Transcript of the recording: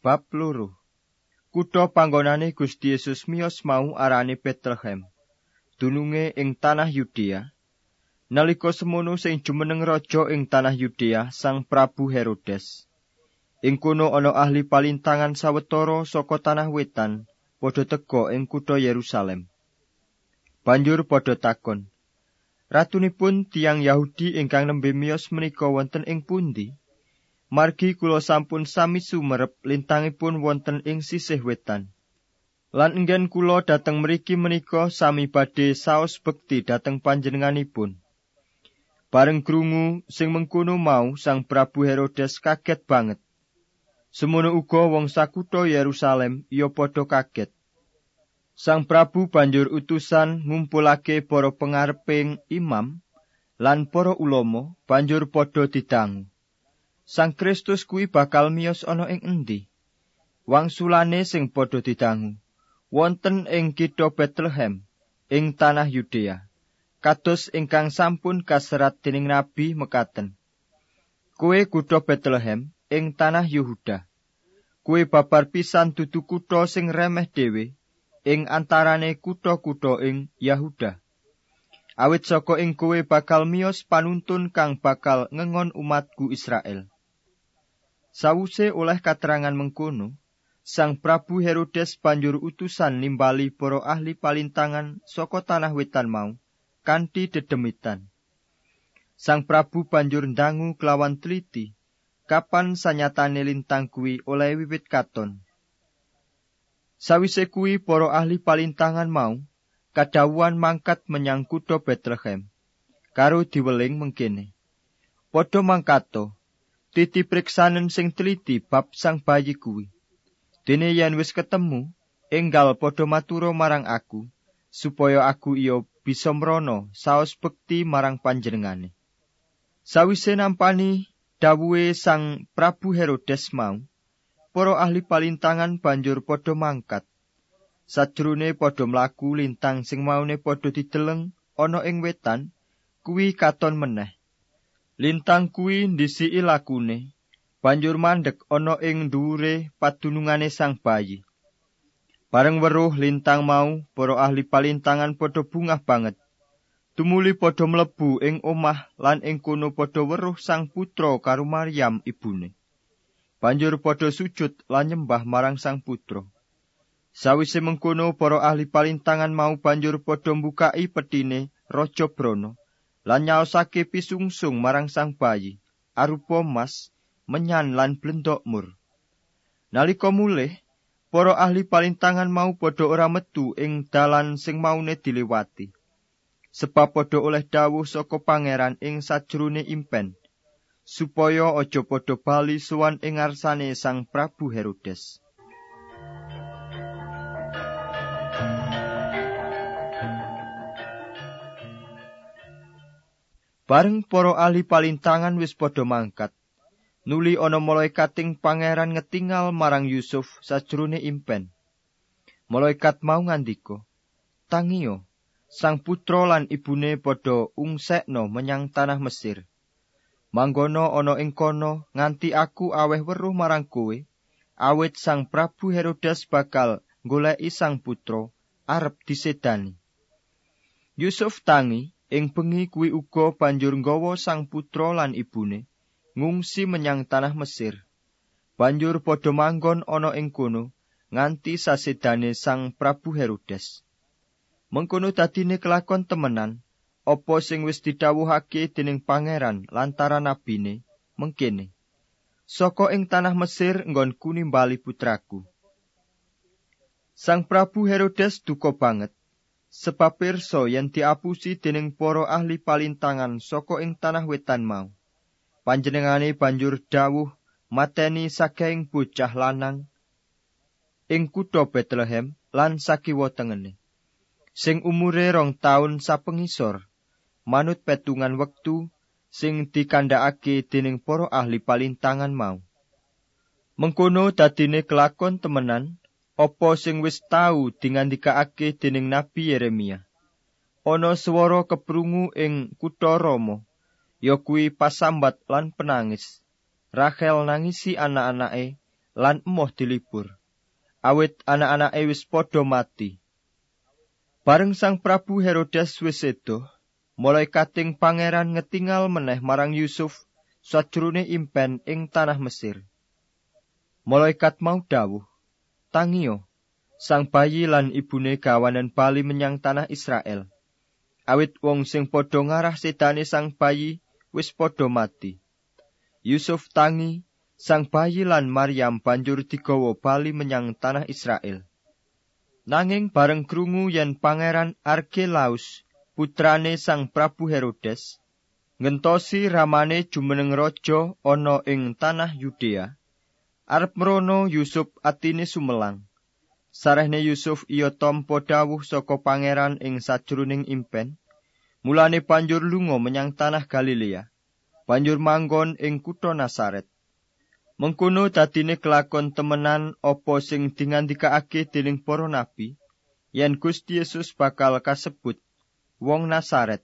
Bab loro. Kutha panggonane Gusti Yesus miyos mau arane Bethlehem. Dununge ing tanah Yudea. Nalika semono sing jumeneng raja ing tanah Yudea Sang Prabu Herodes. Ing kono ana ahli palintangan sawetara saka tanah wetan padha teka ing kutha Yerusalem. Banjur padha takon, Ratunipun tiang Yahudi ingkang nembe miyos menika wonten ing pundi? Margi kula sampun sami sumerep lintangipun wonten ing sisih wetan. Lan enggen kula dateng mriki menika sami badhe saos bekti dateng panjenenganipun. Bareng krungu sing mengkono mau Sang Prabu Herodes kaget banget. Semono uga wong sakutha Yerusalem ya padha kaget. Sang Prabu banjur utusan ngumpulake para pengareping imam lan para ulama banjur padha didangu. Sang Kristus kuwi bakal miyos ana ing endi? Wangsulane sing padha didangu wonten ing kitha Bethlehem ing tanah Yudea. Kados ingkang sampun kaserat dening nabi mekaten. Kue kutha Bethlehem ing tanah Yehuda. Kue babar pisan dudu kutha sing remeh dhewe ing antarane kutha-kutha ing Yehuda. Awit saka ing kowe bakal miyos panuntun kang bakal ngengon umatku Israel. Sawuse oleh katerangan mengkono, Sang Prabu Herodes banjur utusan nimbali para ahli palintangan saka tanah wetan mau kanthi dedemitan. Sang Prabu banjur ndangu kelawan teliti kapan sanyatane lintang kuwi oleh wiwit katon. Sawise kuwi para ahli palintangan mau kadawuhan mangkat menyang kutha Bethlehem karo diweling mengkene. Padha mangkato priksanen sing teliti bab sang bayi kuwi. Dene yen wis ketemu, enggal padha matura marang aku, supaya aku iyo bisa mrono saos bekti marang panjenengane. Sawise nampani dawuhe sang Prabu Herodes mau, para ahli palintangan banjur padha mangkat. Sajrone padha mlaku lintang sing maune padha dideleng ana ing wetan, kuwi katon meneh. Lintang kuwi ndisiki lakune, banjur mandek ana ing dhuwure padunungane sang bayi. Bareng weruh lintang mau, para ahli palintangan padha bungah banget. Tumuli padha mlebu ing omah lan ing kono padha weruh sang putra karo Maryam ibune. Banjur padha sujud lan nyembah marang sang putra. Sawise mengkono para ahli palintangan mau banjur padha mbukai petine Raja Brana. Lan nyaosake pisungsung marang sang bayi arupa mas menyan lan blendok mur. Nalika mulih para ahli palintangan mau padha ora metu ing dalan sing maune diliwati sebab padha oleh dawuh saka pangeran ing sajrone impen supaya aja padha bali suwan ing ngarsane sang prabu herodes Bareng para ahli palintangan wis padha mangkat. Nuli ana malaikating pangeran ngetingal marang Yusuf sajrone impen. Malaikat mau ngandika, "Tangiyo, sang putra lan ibune padha ungsekno menyang tanah Mesir. Manggono ana ing kono nganti aku aweh weruh marang kowe, awit sang Prabu Herodes bakal goleki sang putra arep disedani." Yusuf tangi Ing bengi kuwi uga banjur nggawa sang putra lan ibune ngungsi menyang tanah Mesir. Banjur padha manggon ana ing kono nganti sasedane sang Prabu Herodes. Mengkono dadine kelakon temenan apa sing wis didhawuhake dening pangeran lantaran nabine mengkene. Saka ing tanah Mesir nggonku nimbali putraku. Sang Prabu Herodes duka banget sebab pirsa yen diapusi dening para ahli palintangan saka ing tanah wetan mau. Panjenengane banjur dawuh mateni saking bocah lanang ing kutha Bethlehem lan sakiwa tengene. Sing umure rong taun sapengisor manut petungan wektu sing dikandhakake dening para ahli palintangan mau. Mengkono dadine kelakon temenan apa sing wis tau dingandikaake dening Nabi Yeremia. Ana swara keprungu ing kutha Rama, ya kuwi pasambat lan penangis. Rachel nangisi anak-anake lan emoh dilipur. Awit anak-anake wis padha mati. Bareng Sang Prabu Herodes wis sedo, mulai kating pangeran ngetingal meneh marang Yusuf sajrone impen ing tanah Mesir. Malaikat mau dawuh, "Tangiyo, sang bayi lan ibune gawanen bali menyang tanah Israel." Awit wong sing padha ngarah sedane sang bayi wis padha mati. Yusuf tangi, sang bayi lan Maryam banjur digawa bali menyang tanah Israel. Nanging bareng krungu yen pangeran Arkelaus putrane sang Prabu Herodes ngentosi ramane jumeneng raja ana ing tanah Yudea arep mrono Yusuf atine sumelang. Sarehne Yusuf iya tampa dawuh saka pangeran ing sajroning impen. Mulane banjur lunga menyang tanah Galilea. Banjur manggon ing kutha Nasaret. Mengkono dadine kelakon temenan apa sing dingandikaake dening para nabi yen Gusti Yesus bakal kasebut wong Nasaret